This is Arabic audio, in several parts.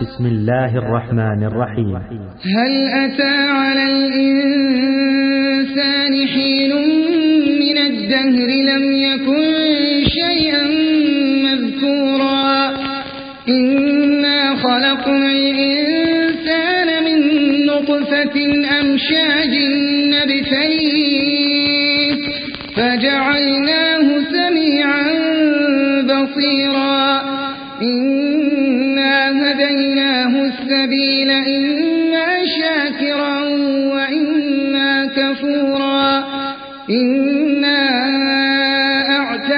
بسم الله الرحمن الرحيم. هل أتى على الإنسان حين من الدهر لم يكن شيئا مذكورا؟ إنا خلقنا الإنسان من نطفة أمشاج نبتليه فجعلناه سميعا بصيرا. السبيل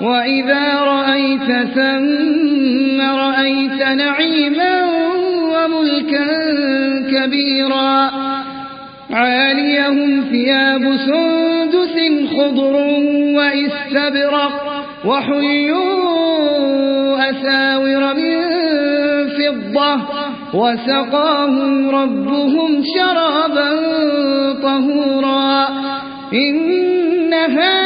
وإذا رأيت ثم رأيت نعيما وملكا كبيرا عاليهم ثياب سندس خضر واستبرق وحيوا أساور من فضة وسقاهم ربهم شرابا طهورا إن هذا